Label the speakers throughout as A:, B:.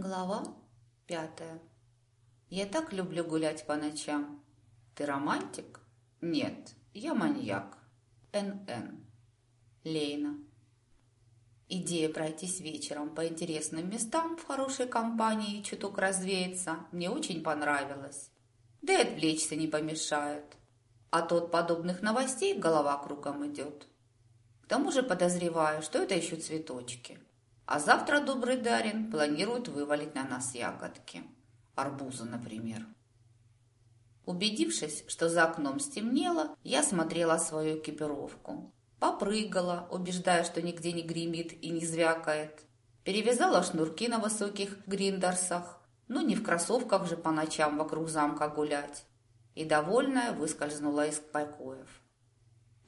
A: Глава пятая. Я так люблю гулять по ночам. Ты романтик? Нет, я маньяк. Н.Н. Лейна. Идея пройтись вечером по интересным местам в хорошей компании и чуток развеяться мне очень понравилась. Да и отвлечься не помешает. А то от подобных новостей голова кругом идет. К тому же подозреваю, что это еще цветочки. А завтра добрый Дарин планирует вывалить на нас ягодки. Арбузы, например. Убедившись, что за окном стемнело, я смотрела свою экипировку. Попрыгала, убеждая, что нигде не гремит и не звякает. Перевязала шнурки на высоких гриндерсах, ну не в кроссовках же по ночам вокруг замка гулять. И довольная выскользнула из покоев.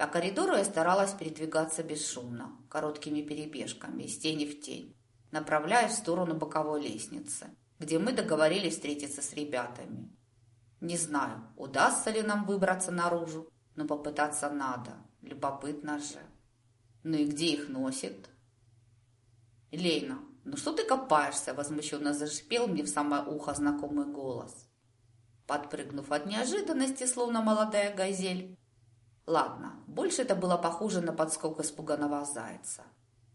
A: По коридору я старалась передвигаться бесшумно, короткими перебежками, из тени в тень, направляясь в сторону боковой лестницы, где мы договорились встретиться с ребятами. Не знаю, удастся ли нам выбраться наружу, но попытаться надо, любопытно же. Ну и где их носит? Лейна, ну что ты копаешься? Возмущенно зашипел мне в самое ухо знакомый голос. Подпрыгнув от неожиданности, словно молодая газель, Ладно, больше это было похоже на подскок испуганного зайца.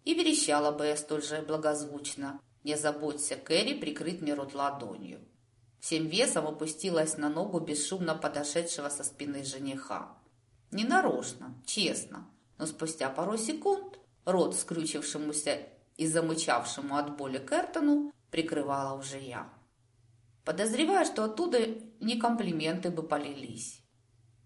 A: И верещала я столь же благозвучно. Не заботься, Кэрри прикрыть мне рот ладонью. Всем весом опустилась на ногу бесшумно подошедшего со спины жениха. Ненарочно, честно, но спустя пару секунд рот, скрючившемуся и замычавшему от боли Кертону, прикрывала уже я. Подозревая, что оттуда не комплименты бы полились.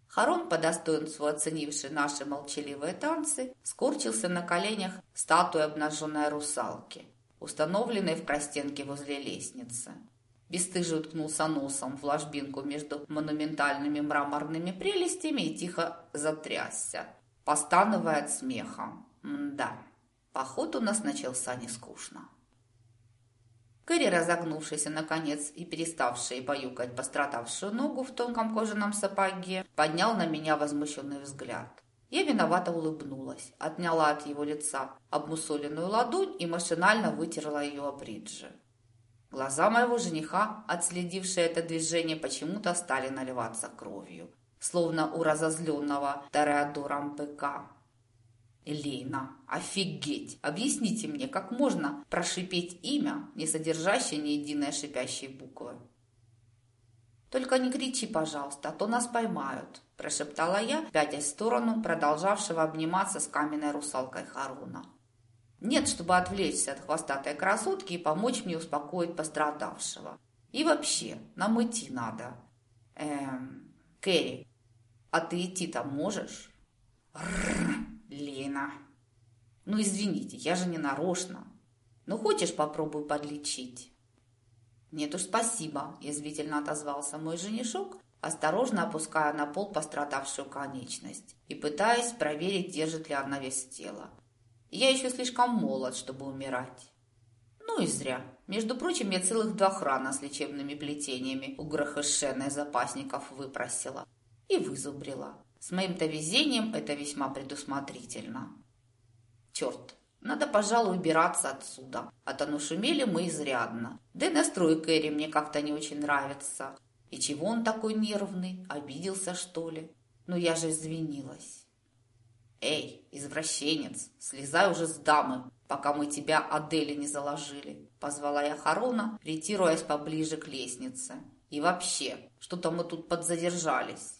A: Харон, по достоинству оценивший наши молчаливые танцы, скорчился на коленях статуи обнаженной русалки, установленной в простенке возле лестницы. Бестыжий уткнулся носом в ложбинку между монументальными мраморными прелестями и тихо затрясся, постановая от смеха. да, поход у нас начался нескучно. Кэрри, разогнувшийся наконец и переставший баюкать пострадавшую ногу в тонком кожаном сапоге, поднял на меня возмущенный взгляд. Я виновато улыбнулась, отняла от его лица обмусоленную ладонь и машинально вытерла ее о бриджи. Глаза моего жениха, отследившие это движение, почему-то стали наливаться кровью, словно у разозленного Тореадором быка. Элейна, офигеть! Объясните мне, как можно прошипеть имя, не содержащее ни единой шипящей буквы? «Только не кричи, пожалуйста, а то нас поймают», – прошептала я, пятясь в сторону продолжавшего обниматься с каменной русалкой Харуна. «Нет, чтобы отвлечься от хвостатой красотки и помочь мне успокоить пострадавшего. И вообще, нам идти надо. Эм, Кэрри, а ты идти-то можешь?» Лена. Ну, извините, я же не нарочно. Ну, хочешь, попробую подлечить? Нет уж, спасибо, язвительно отозвался мой женишок, осторожно опуская на пол пострадавшую конечность и пытаясь проверить, держит ли она вес тела. Я еще слишком молод, чтобы умирать. Ну и зря. Между прочим, я целых два храна с лечебными плетениями у Грохешена запасников выпросила и вызубрила. С моим-то везением это весьма предусмотрительно. Черт, надо, пожалуй, убираться отсюда, а то нашумели мы изрядно. Да и настрой Кэрри мне как-то не очень нравится. И чего он такой нервный? Обиделся, что ли? Ну, я же извинилась. Эй, извращенец, слезай уже с дамы, пока мы тебя Адели не заложили. Позвала я Харона, ретируясь поближе к лестнице. И вообще, что-то мы тут подзадержались.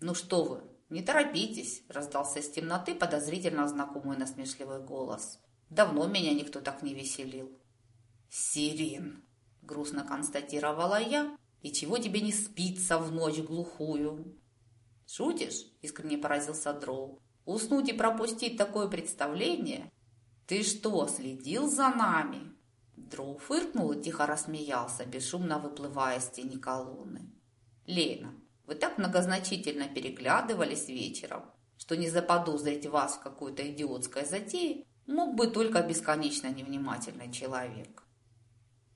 A: «Ну что вы, не торопитесь!» – раздался из темноты подозрительно знакомый насмешливый голос. «Давно меня никто так не веселил». «Сирин!» – грустно констатировала я. «И чего тебе не спится в ночь глухую?» «Шутишь?» – искренне поразился Дроу. «Уснуть и пропустить такое представление? Ты что, следил за нами?» Дроу фыркнул и тихо рассмеялся, бесшумно выплывая из тени колонны. «Лена, вы так многозначительно переглядывались вечером, что не заподозрить вас в какой-то идиотской затее мог бы только бесконечно невнимательный человек.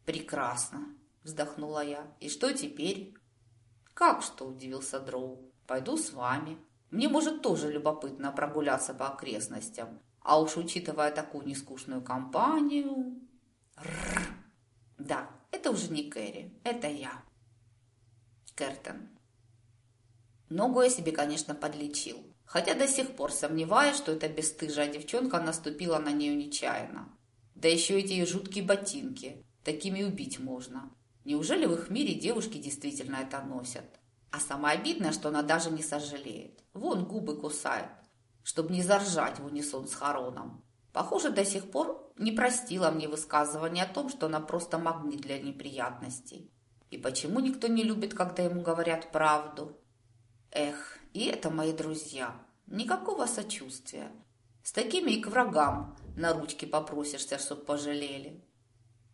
A: «Прекрасно!» – вздохнула я. «И что теперь?» «Как что?» – удивился Дроу. «Пойду с вами. Мне, может, тоже любопытно прогуляться по окрестностям. А уж учитывая такую нескучную компанию...» Да, это уже не Кэрри, это я. Кертон. Ногу я себе, конечно, подлечил, хотя до сих пор сомневаюсь, что эта бесстыжая девчонка наступила на нее нечаянно. Да еще эти жуткие ботинки, такими убить можно. Неужели в их мире девушки действительно это носят? А самое обидное, что она даже не сожалеет. Вон губы кусает, чтобы не заржать в унисон с Хароном. Похоже, до сих пор не простила мне высказывание о том, что она просто магнит для неприятностей. И почему никто не любит, когда ему говорят правду? Эх, и это мои друзья. Никакого сочувствия. С такими и к врагам на ручки попросишься, чтоб пожалели.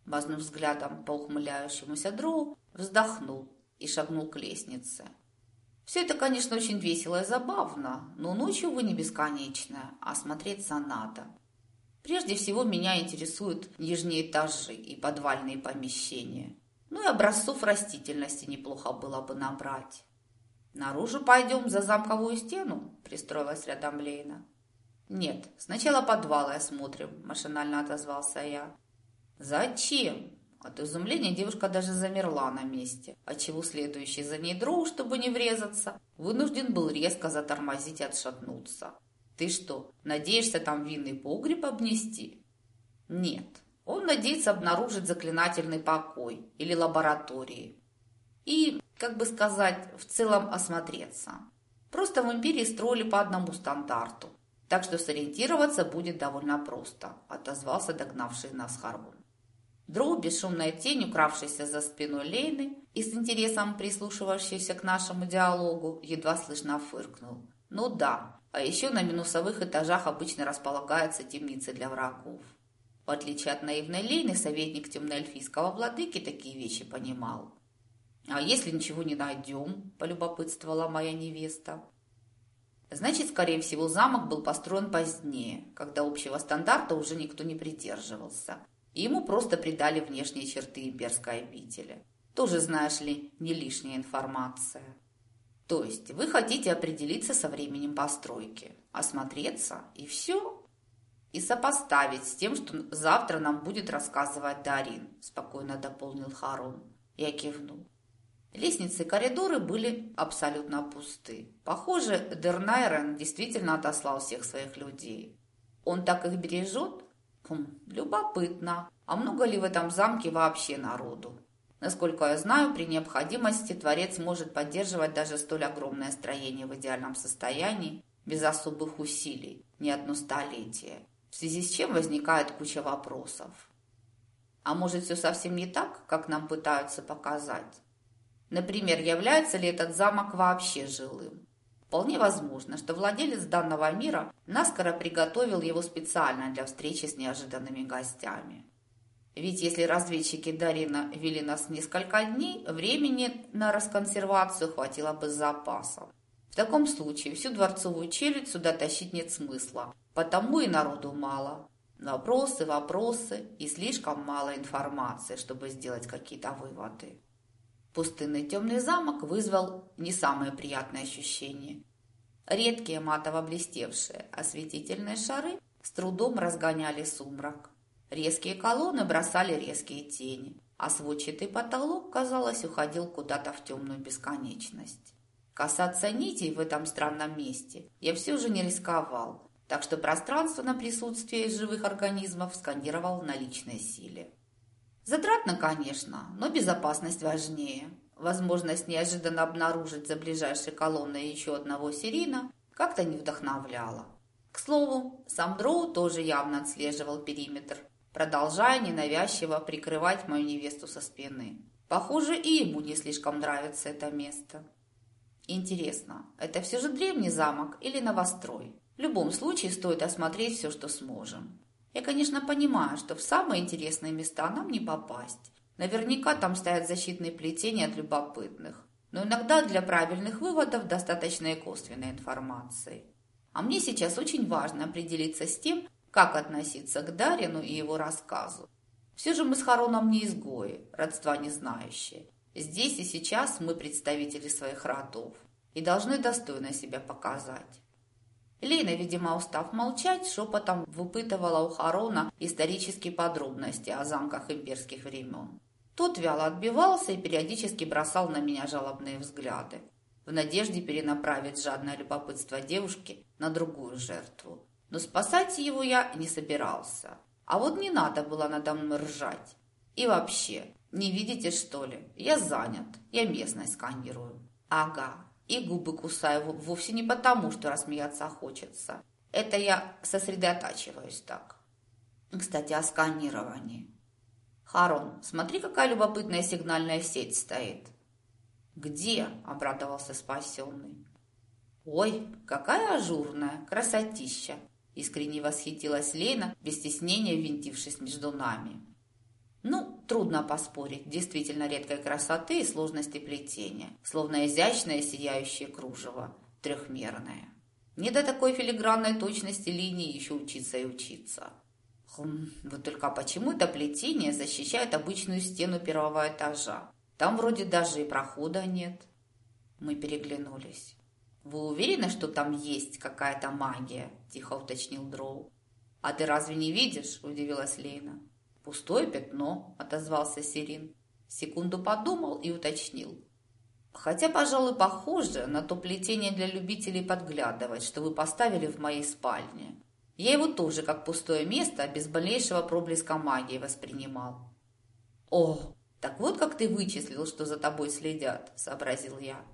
A: Мазнув взглядом по ухмыляющемуся дроу, вздохнул и шагнул к лестнице. Все это, конечно, очень весело и забавно, но ночью вы не бесконечная, а смотреться надо. Прежде всего меня интересуют нижние этажи и подвальные помещения. Ну и образцов растительности неплохо было бы набрать. «Наружу пойдем за замковую стену?» – пристроилась рядом Лейна. «Нет, сначала подвалы осмотрим», – машинально отозвался я. «Зачем?» От изумления девушка даже замерла на месте, отчего следующий за ней дроу, чтобы не врезаться, вынужден был резко затормозить и отшатнуться. «Ты что, надеешься там винный погреб обнести?» «Нет, он надеется обнаружить заклинательный покой или лаборатории. И, как бы сказать, в целом осмотреться. Просто в империи строили по одному стандарту, так что сориентироваться будет довольно просто», – отозвался догнавший нас Харон. Дроу, бесшумная тень, укравшаяся за спиной Лейны и с интересом прислушивающийся к нашему диалогу, едва слышно фыркнул. «Ну да, а еще на минусовых этажах обычно располагаются темницы для врагов». В отличие от наивной Лейны, советник темноэльфийского владыки такие вещи понимал. «А если ничего не найдем?» – полюбопытствовала моя невеста. Значит, скорее всего, замок был построен позднее, когда общего стандарта уже никто не придерживался. И ему просто придали внешние черты имперской обители. Тоже, знаешь ли, не лишняя информация. То есть вы хотите определиться со временем постройки, осмотреться и все? и сопоставить с тем, что завтра нам будет рассказывать Дарин», – спокойно дополнил Харон. Я кивнул. Лестницы и коридоры были абсолютно пусты. Похоже, Дернайрен действительно отослал всех своих людей. Он так их бережет? Хм, любопытно. А много ли в этом замке вообще народу? Насколько я знаю, при необходимости Творец может поддерживать даже столь огромное строение в идеальном состоянии, без особых усилий, не одно столетие в связи с чем возникает куча вопросов. А может, все совсем не так, как нам пытаются показать? Например, является ли этот замок вообще жилым? Вполне возможно, что владелец данного мира наскоро приготовил его специально для встречи с неожиданными гостями. Ведь если разведчики Дарина вели нас несколько дней, времени на расконсервацию хватило бы с запасом. В таком случае всю дворцовую челюсть сюда тащить нет смысла, Потому и народу мало. Вопросы, вопросы и слишком мало информации, чтобы сделать какие-то выводы. Пустынный темный замок вызвал не самые приятные ощущения. Редкие матово-блестевшие осветительные шары с трудом разгоняли сумрак. Резкие колонны бросали резкие тени, а сводчатый потолок, казалось, уходил куда-то в темную бесконечность. Касаться нитей в этом странном месте я все же не рисковал, так что пространство на присутствие живых организмов сканировал на личной силе. Затратно, конечно, но безопасность важнее. Возможность неожиданно обнаружить за ближайшей колонной еще одного сирена как-то не вдохновляла. К слову, сам Дроу тоже явно отслеживал периметр, продолжая ненавязчиво прикрывать мою невесту со спины. Похоже, и ему не слишком нравится это место. Интересно, это все же древний замок или новострой? В любом случае стоит осмотреть все, что сможем. Я, конечно, понимаю, что в самые интересные места нам не попасть. Наверняка там стоят защитные плетения от любопытных. Но иногда для правильных выводов достаточно и косвенной информации. А мне сейчас очень важно определиться с тем, как относиться к Дарину и его рассказу. Все же мы с Хароном не изгои, родства не знающие. Здесь и сейчас мы представители своих родов и должны достойно себя показать. Лина, видимо, устав молчать, шепотом выпытывала у Харона исторические подробности о замках имперских времен. Тот вяло отбивался и периодически бросал на меня жалобные взгляды, в надежде перенаправить жадное любопытство девушки на другую жертву. Но спасать его я не собирался. А вот не надо было надо мной ржать. И вообще, не видите, что ли? Я занят. Я местность сканирую. Ага. И губы кусаю вовсе не потому, что рассмеяться хочется. Это я сосредотачиваюсь так. Кстати, о сканировании. Харон, смотри, какая любопытная сигнальная сеть стоит. Где? Обрадовался спасенный. Ой, какая ажурная, красотища! Искренне восхитилась Лена, без стеснения винтившись между нами. Ну, трудно поспорить, действительно редкой красоты и сложности плетения, словно изящное сияющее кружево, трехмерное. Не до такой филигранной точности линии еще учиться и учиться. Хм, вот только почему это плетение защищает обычную стену первого этажа? Там вроде даже и прохода нет. Мы переглянулись. «Вы уверены, что там есть какая-то магия?» – тихо уточнил Дроу. «А ты разве не видишь?» – удивилась Лейна. «Пустое пятно», – отозвался Сирин. Секунду подумал и уточнил. «Хотя, пожалуй, похоже на то плетение для любителей подглядывать, что вы поставили в моей спальне. Я его тоже как пустое место, без малейшего проблеска магии воспринимал». «О, так вот как ты вычислил, что за тобой следят», – сообразил я.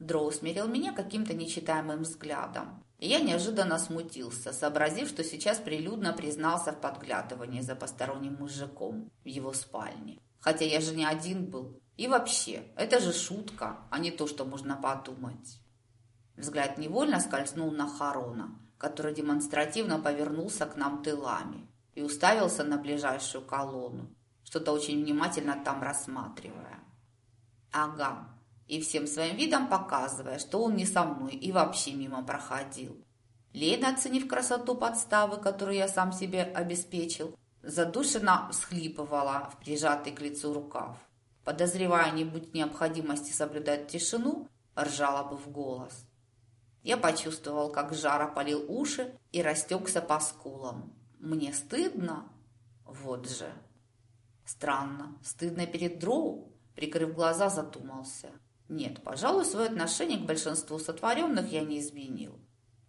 A: Дроу смирил меня каким-то нечитаемым взглядом. Я неожиданно смутился, сообразив, что сейчас прилюдно признался в подглядывании за посторонним мужиком в его спальне. Хотя я же не один был. И вообще, это же шутка, а не то, что можно подумать. Взгляд невольно скользнул на Харона, который демонстративно повернулся к нам тылами и уставился на ближайшую колонну, что-то очень внимательно там рассматривая. Ага, и всем своим видом показывая, что он не со мной и вообще мимо проходил. Лена, оценив красоту подставы, которую я сам себе обеспечил, задушенно всхлипывала в прижатый к лицу рукав. Подозревая, не будь необходимости соблюдать тишину, ржала бы в голос. Я почувствовал, как жар опалил уши и растекся по скулам. Мне стыдно? Вот же. Странно, стыдно перед дроу? Прикрыв глаза, задумался. Нет, пожалуй, свое отношение к большинству сотворенных я не изменил.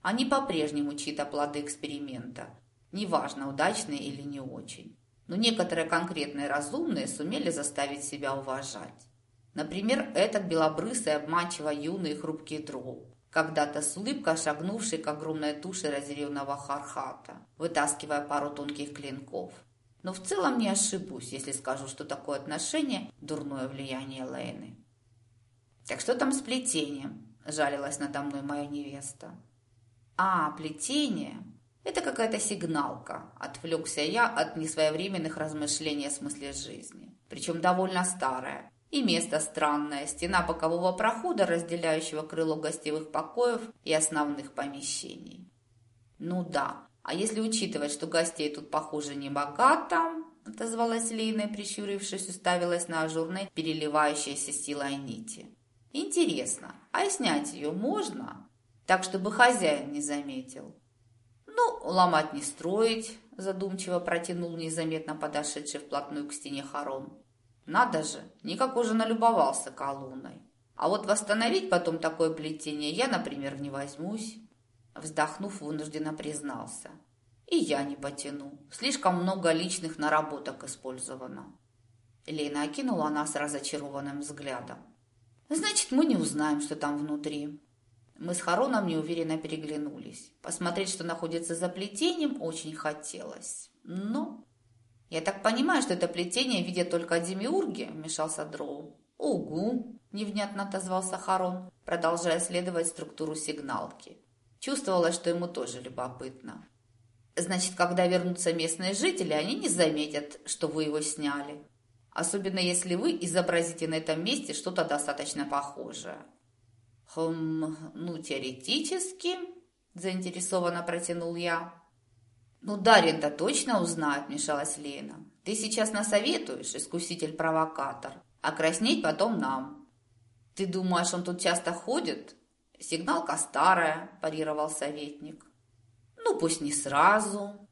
A: Они по-прежнему чьи-то плоды эксперимента, неважно, удачные или не очень. Но некоторые конкретные разумные сумели заставить себя уважать. Например, этот белобрысый, обманчиво юный и хрупкий дроу, когда-то с улыбкой шагнувший к огромной туше разъяренного хархата, вытаскивая пару тонких клинков. Но в целом не ошибусь, если скажу, что такое отношение – дурное влияние Лейны. «Так что там с плетением?» – жалилась надо мной моя невеста. «А, плетение? Это какая-то сигналка», – отвлекся я от несвоевременных размышлений о смысле жизни. Причем довольно старая. И место странное, стена бокового прохода, разделяющего крыло гостевых покоев и основных помещений. Ну да, а если учитывать, что гостей тут, похоже, не богато, отозвалась Лейна, прищурившись, уставилась на ажурной, переливающейся силой нити. Интересно, а снять ее можно? Так, чтобы хозяин не заметил. Ну, ломать не строить, задумчиво протянул незаметно подошедший вплотную к стене хорон. Надо же, никак уже налюбовался колонной. А вот восстановить потом такое плетение я, например, не возьмусь. Вздохнув, вынужденно признался. И я не потяну. Слишком много личных наработок использовано. Лена окинула нас разочарованным взглядом. Значит, мы не узнаем, что там внутри. Мы с Хароном неуверенно переглянулись. Посмотреть, что находится за плетением, очень хотелось. Но... «Я так понимаю, что это плетение видят только демиурги?» – вмешался Дроу. «Угу!» – невнятно отозвался Харон, продолжая следовать структуру сигналки. Чувствовалось, что ему тоже любопытно. «Значит, когда вернутся местные жители, они не заметят, что вы его сняли особенно если вы изобразите на этом месте что-то достаточно похожее. Хм, ну, теоретически, заинтересованно протянул я. Ну, Дарья-то точно узнает, вмешалась Лена. Ты сейчас насоветуешь, искуситель-провокатор, а краснеть потом нам. Ты думаешь, он тут часто ходит? Сигналка старая, парировал советник. Ну, пусть не сразу,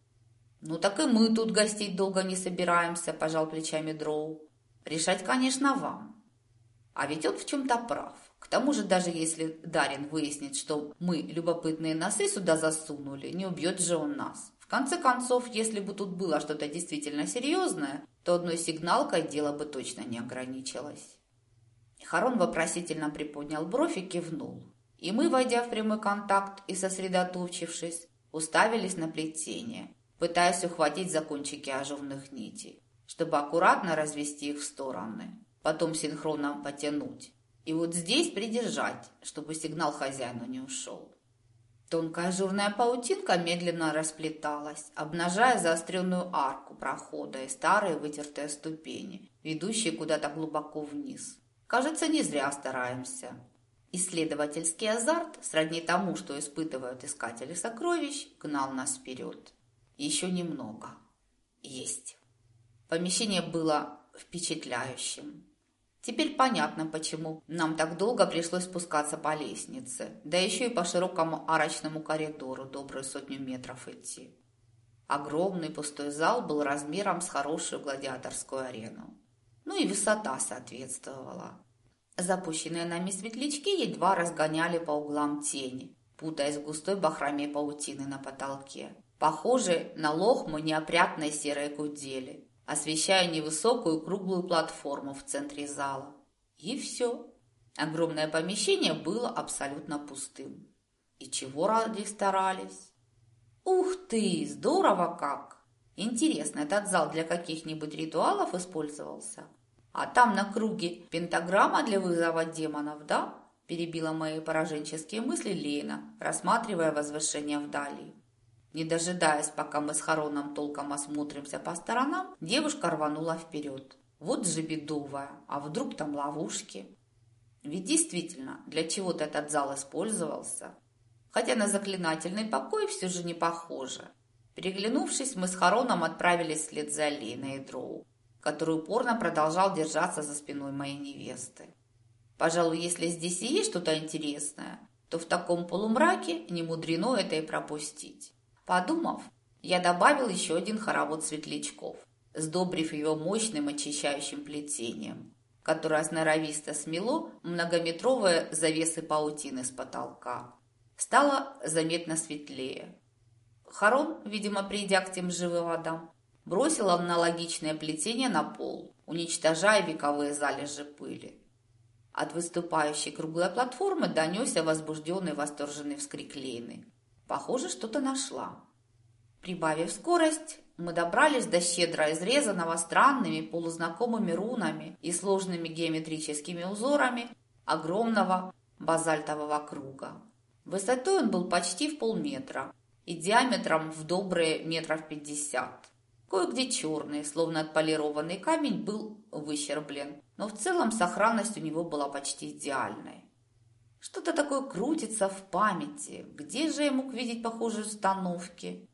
A: «Ну так и мы тут гостить долго не собираемся», – пожал плечами Дроу. Решать, конечно, вам. А ведь он в чем-то прав. К тому же, даже если Дарин выяснит, что мы любопытные носы сюда засунули, не убьет же он нас. В конце концов, если бы тут было что-то действительно серьезное, то одной сигналкой дело бы точно не ограничилось. Харон вопросительно приподнял бровь и кивнул. И мы, войдя в прямой контакт и сосредоточившись, уставились на плетение, пытаясь ухватить за кончики ажурных нитей, чтобы аккуратно развести их в стороны, потом синхронно потянуть. И вот здесь придержать, чтобы сигнал хозяину не ушел. Тонкая ажурная паутинка медленно расплеталась, обнажая заостренную арку прохода и старые вытертые ступени, ведущие куда-то глубоко вниз. Кажется, не зря стараемся. Исследовательский азарт, сродни тому, что испытывают искатели сокровищ, гнал нас вперед. Еще немного. Есть. Помещение было впечатляющим. Теперь понятно, почему нам так долго пришлось спускаться по лестнице, да еще и по широкому арочному коридору добрую сотню метров идти. Огромный пустой зал был размером с хорошую гладиаторскую арену. Ну и высота соответствовала. Запущенные нами светлячки едва разгоняли по углам тени, путаясь в густой бахроме паутины на потолке, похожей на лохму неопрятной серой кудели освещая невысокую круглую платформу в центре зала. И все. Огромное помещение было абсолютно пустым. И чего ради старались? Ух ты, здорово как! Интересно, этот зал для каких-нибудь ритуалов использовался? А там на круге пентаграмма для вызова демонов, да? Перебила мои пораженческие мысли Лена, рассматривая возвышение вдали. Не дожидаясь, пока мы с Хароном толком осмотримся по сторонам, девушка рванула вперед. Вот же бедовая, а вдруг там ловушки? Ведь действительно, для чего-то этот зал использовался. Хотя на заклинательный покой все же не похоже. Переглянувшись, мы с Хароном отправились вслед за Линой и Дроу, который упорно продолжал держаться за спиной моей невесты. Пожалуй, если здесь и есть что-то интересное, то в таком полумраке не мудрено это и пропустить. Подумав, я добавил еще один хоровод светлячков, сдобрив его мощным очищающим плетением, которое сноровисто смело многометровые завесы паутины с потолка. Стало заметно светлее. Харон, видимо, придя к тем живым водам, бросил аналогичное плетение на пол, уничтожая вековые залежи пыли. От выступающей круглой платформы донесся возбужденный восторженный вскрик Лейны. Похоже, что-то нашла. Прибавив скорость, мы добрались до щедро изрезанного странными полузнакомыми рунами и сложными геометрическими узорами огромного базальтового круга. Высотой он был почти в полметра и диаметром в добрые метров пятьдесят. Кое-где черный, словно отполированный камень, был выщерблен, но в целом сохранность у него была почти идеальной. Что-то такое крутится в памяти. Где же я мог видеть похожие установки?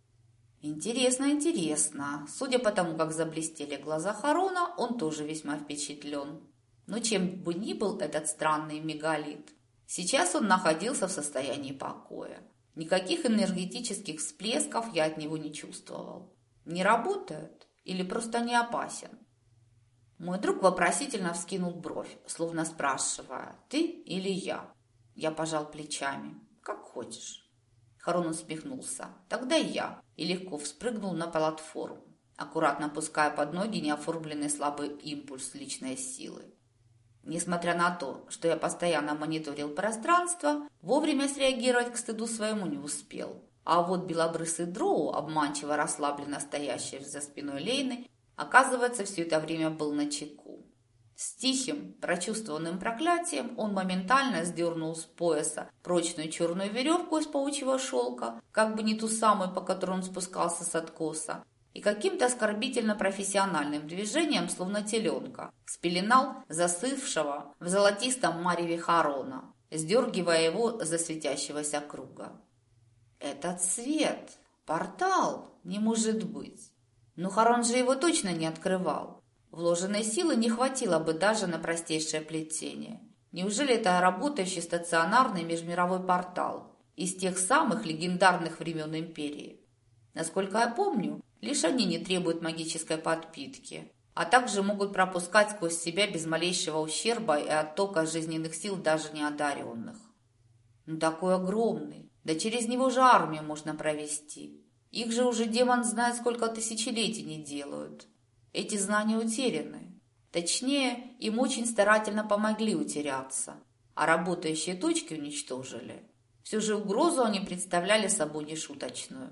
A: Интересно, интересно. Судя по тому, как заблестели глаза Харона, он тоже весьма впечатлен. Но чем бы ни был этот странный мегалит, сейчас он находился в состоянии покоя. Никаких энергетических всплесков я от него не чувствовал. Не работает или просто не опасен? Мой друг вопросительно вскинул бровь, словно спрашивая, ты или я? Я пожал плечами. Как хочешь. Харон усмехнулся. Тогда я. И легко вспрыгнул на платформу, аккуратно пуская под ноги неоформленный слабый импульс личной силы. Несмотря на то, что я постоянно мониторил пространство, вовремя среагировать к стыду своему не успел. А вот белобрысый дроу, обманчиво расслабленно стоящий за спиной Лейны, оказывается, все это время был на чеку. С тихим, прочувствованным проклятием он моментально сдернул с пояса прочную черную веревку из паучьего шелка, как бы не ту самую, по которой он спускался с откоса, и каким-то оскорбительно профессиональным движением, словно теленка, спеленал засывшего в золотистом мареве Харона, сдергивая его за светящегося круга. «Этот свет! Портал! Не может быть!» Но Харон же его точно не открывал. Вложенной силы не хватило бы даже на простейшее плетение. Неужели это работающий стационарный межмировой портал из тех самых легендарных времен Империи? Насколько я помню, лишь они не требуют магической подпитки. а также могут пропускать сквозь себя без малейшего ущерба и оттока жизненных сил даже неодаренных. Ну такой огромный, да через него же армию можно провести. Их же уже демон знает, сколько тысячелетий не делают. Эти знания утеряны. Точнее, им очень старательно помогли утеряться, а работающие точки уничтожили. Все же угрозу они представляли собой нешуточную.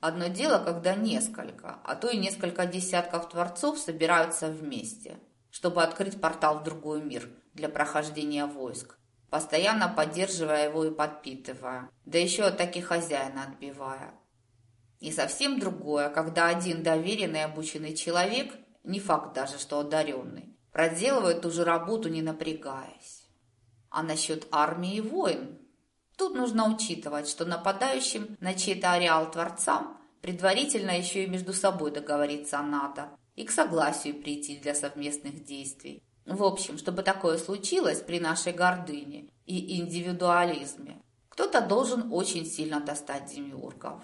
A: Одно дело, когда несколько, а то и несколько десятков творцов собираются вместе, чтобы открыть портал в другой мир для прохождения войск, постоянно поддерживая его и подпитывая, да еще атаки хозяина отбивая. И совсем другое, когда один доверенный обученный человек, не факт даже, что одаренный, проделывает ту же работу, не напрягаясь. А насчет армии и войн, Тут нужно учитывать, что нападающим на чей-то ареал Творцам предварительно еще и между собой договориться надо и к согласию прийти для совместных действий. В общем, чтобы такое случилось при нашей гордыне и индивидуализме, кто-то должен очень сильно достать демиургов.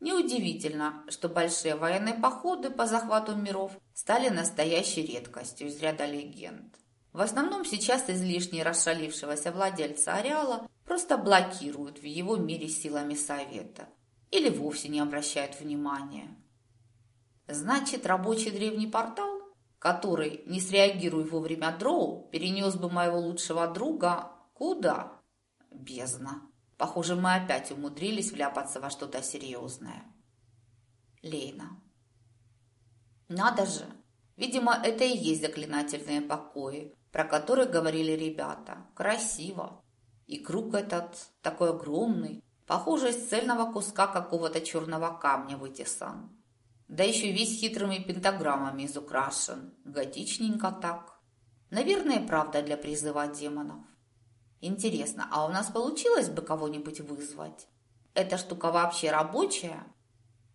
A: Неудивительно, что большие военные походы по захвату миров стали настоящей редкостью из ряда легенд. В основном сейчас излишне расшалившегося владельца ареала просто блокируют в его мире силами совета или вовсе не обращают внимания. Значит, рабочий древний портал, который, не среагируя вовремя дроу, перенес бы моего лучшего друга куда? Бездна. Похоже, мы опять умудрились вляпаться во что-то серьезное. Лейна. Надо же. Видимо, это и есть заклинательные покои, про который говорили ребята. Красиво. И круг этот такой огромный, похоже, из цельного куска какого-то черного камня вытесан. Да еще весь хитрыми пентаграммами изукрашен. Готичненько так. Наверное, правда для призыва демонов. Интересно, а у нас получилось бы кого-нибудь вызвать? Эта штука вообще рабочая?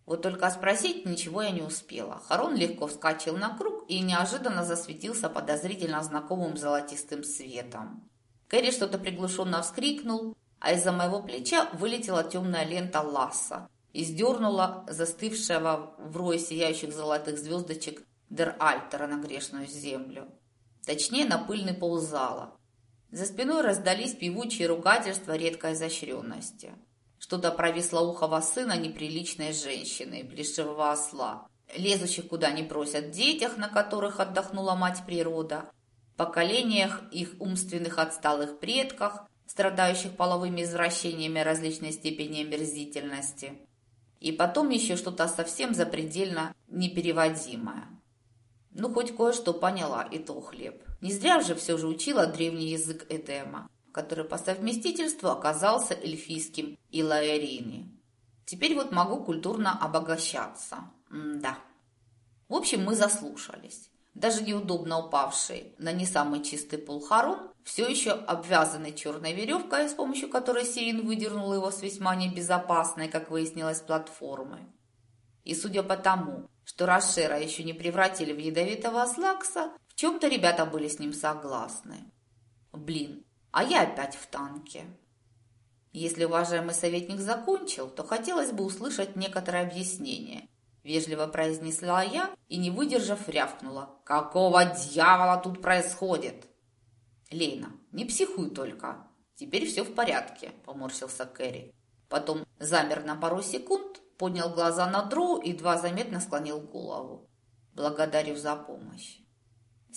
A: Вот только спросить ничего я не успела. Харон легко вскочил на круг и неожиданно засветился подозрительно знакомым золотистым светом. Кэрри что-то приглушенно вскрикнул, а из-за моего плеча вылетела темная лента ласса и сдернула застывшего в рое сияющих золотых звездочек Дер-Альтера на грешную землю. Точнее, на пыльный пол зала. За спиной раздались певучие ругательства редкой изощренности. Что-то провисло ухо сына неприличной женщины, плешивого осла, лезущих куда не просят детях, на которых отдохнула мать природа, поколениях их умственных отсталых предках, страдающих половыми извращениями различной степени омерзительности. И потом еще что-то совсем запредельно непереводимое. Ну, хоть кое-что поняла, и то хлеб. Не зря же все же учила древний язык Эдема который по совместительству оказался эльфийским и лаэрини. Теперь вот могу культурно обогащаться. М да. В общем, мы заслушались. Даже неудобно упавший на не самый чистый пол Харун, все еще обвязанный черной веревкой, с помощью которой Сирин выдернул его с весьма небезопасной, как выяснилось, платформы. И судя по тому, что Рошера еще не превратили в ядовитого слакса, чем-то ребята были с ним согласны. Блин, а я опять в танке. Если уважаемый советник закончил, то хотелось бы услышать некоторое объяснение. Вежливо произнесла я и, не выдержав, рявкнула. «Какого дьявола тут происходит?» «Лейна, не психуй только. Теперь все в порядке», – поморщился Кэрри. Потом замер на пару секунд, поднял глаза на дроу и едва заметно склонил голову. «Благодарю за помощь».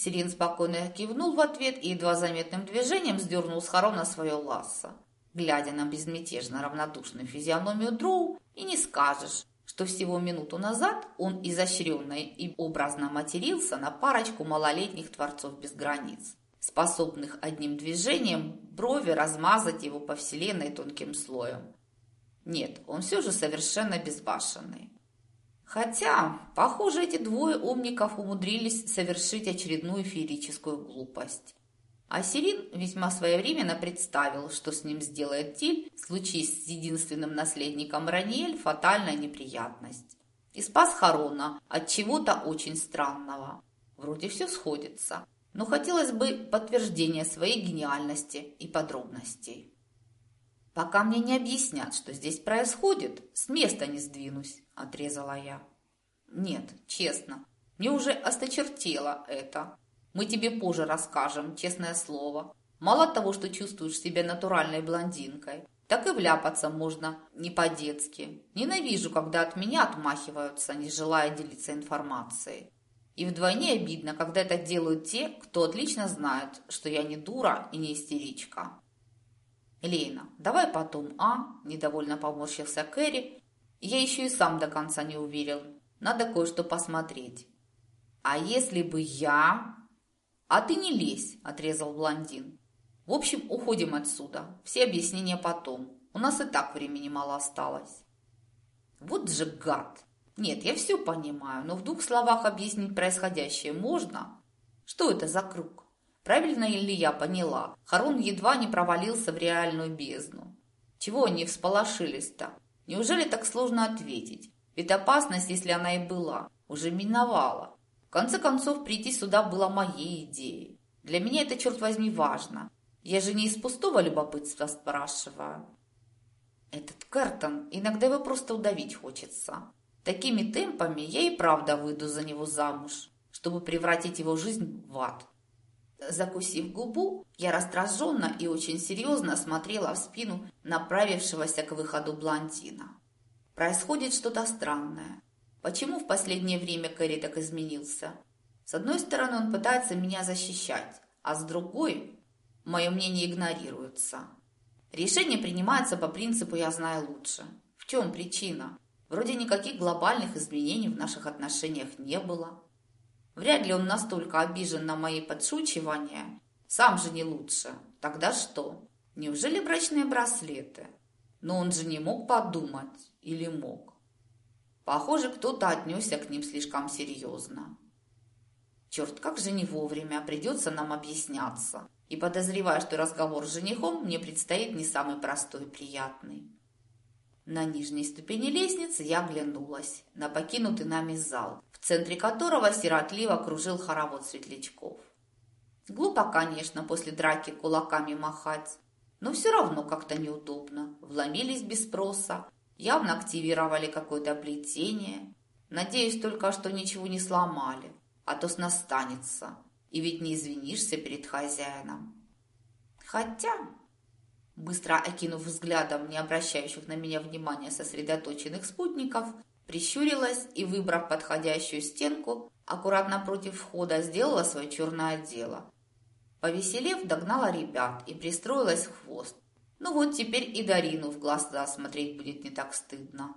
A: Сирин спокойно кивнул в ответ и едва заметным движением сдернул с хорона свое лассо. Глядя на безмятежно равнодушную физиономию Дроу, и не скажешь, что всего минуту назад он изощренно и образно матерился на парочку малолетних творцов без границ, способных одним движением брови размазать его по вселенной тонким слоем. Нет, он все же совершенно безбашенный. Хотя, похоже, эти двое умников умудрились совершить очередную феерическую глупость. А Сирин весьма своевременно представил, что с ним сделает Тиль, случись с единственным наследником Раниэль фатальная неприятность. И спас Харона от чего-то очень странного. Вроде все сходится, но хотелось бы подтверждения своей гениальности и подробностей. «Пока мне не объяснят, что здесь происходит, с места не сдвинусь», – отрезала я. «Нет, честно, Мне уже осточертело это. Мы тебе позже расскажем, честное слово. Мало того, что чувствуешь себя натуральной блондинкой, так и вляпаться можно не по-детски. Ненавижу, когда от меня отмахиваются, не желая делиться информацией. И вдвойне обидно, когда это делают те, кто отлично знает, что я не дура и не истеричка. «Лейна, давай потом, а?» – недовольно поморщился Кэрри. «Я еще и сам до конца не уверен. Надо кое-что посмотреть». «А если бы я...» «А ты не лезь», – отрезал блондин. «В общем, уходим отсюда. Все объяснения потом. У нас и так времени мало осталось». «Вот же гад!» «Нет, я все понимаю, но в двух словах объяснить происходящее можно?» «Что это за круг?» Правильно ли я поняла? Харун едва не провалился в реальную бездну. Чего они всполошились-то? Неужели так сложно ответить? Ведь опасность, если она и была, уже миновала. В конце концов, прийти сюда было моей идеей. Для меня это, черт возьми, важно. Я же не из пустого любопытства спрашиваю. Этот Картон, иногда его просто удавить хочется. Такими темпами я и правда выйду за него замуж, чтобы превратить его жизнь в ад. Закусив губу, я раздраженно и очень серьезно смотрела в спину направившегося к выходу блондина. Происходит что-то странное. Почему в последнее время Кэрри так изменился? С одной стороны, он пытается меня защищать, а с другой, мое мнение игнорируется. Решение принимается по принципу «я знаю лучше». В чем причина? Вроде никаких глобальных изменений в наших отношениях не было. Вряд ли он настолько обижен на мои подшучивания. Сам же не лучше. Тогда что? Неужели брачные браслеты? Но он же не мог подумать. Или мог? Похоже, кто-то отнесся к ним слишком серьезно. Черт, как же не вовремя придется нам объясняться. И подозревая, что разговор с женихом мне предстоит не самый простой и приятный. На нижней ступени лестницы я оглянулась на покинутый нами зал, в центре которого сиротливо кружил хоровод светлячков. Глупо, конечно, после драки кулаками махать, но все равно как-то неудобно. Вломились без спроса, явно активировали какое-то плетение. Надеюсь только, что ничего не сломали, а то с нас. И ведь не извинишься перед хозяином. Хотя, быстро окинув взглядом не обращающих на меня внимания сосредоточенных спутников, Прищурилась и, выбрав подходящую стенку, аккуратно против входа сделала свое черное дело. Повеселев, догнала ребят и пристроилась в хвост. Ну вот теперь и Дарину в глаза смотреть будет не так стыдно.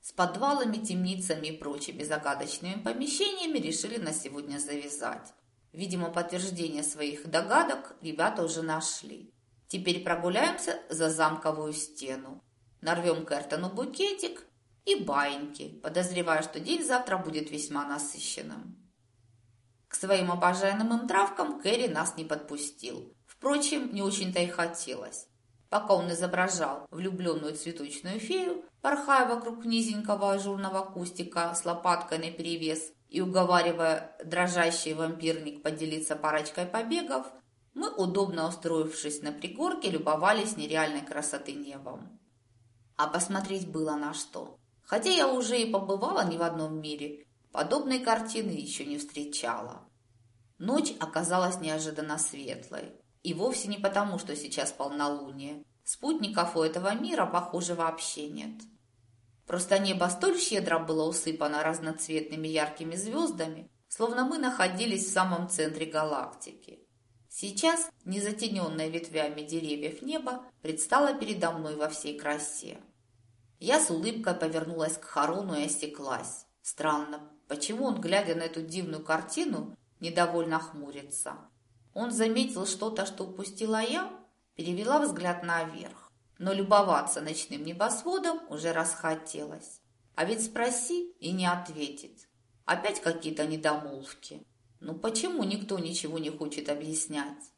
A: С подвалами, темницами и прочими загадочными помещениями решили на сегодня завязать. Видимо, подтверждение своих догадок ребята уже нашли. Теперь прогуляемся за замковую стену. Нарвем Кертону букетик и баиньки, подозревая, что день завтра будет весьма насыщенным. К своим обожаемым травкам Кэрри нас не подпустил. Впрочем, не очень-то и хотелось. Пока он изображал влюбленную цветочную фею, порхая вокруг низенького ажурного кустика с лопаткой наперевес и уговаривая дрожащий вампирник поделиться парочкой побегов, мы, удобно устроившись на пригорке, любовались нереальной красоты небом. А посмотреть было на что. Хотя я уже и побывала не в одном мире, подобной картины еще не встречала. Ночь оказалась неожиданно светлой. И вовсе не потому, что сейчас полнолуние. Спутников у этого мира, похоже, вообще нет. Просто небо столь щедро было усыпано разноцветными яркими звездами, словно мы находились в самом центре галактики. Сейчас незатененное ветвями деревьев небо предстало передо мной во всей красе. Я с улыбкой повернулась к Харуну и осеклась. Странно, почему он, глядя на эту дивную картину, недовольно хмурится? Он заметил что-то, что упустила я, перевела взгляд наверх. Но любоваться ночным небосводом уже расхотелось. А ведь спроси и не ответить. Опять какие-то недомолвки. Ну почему никто ничего не хочет объяснять?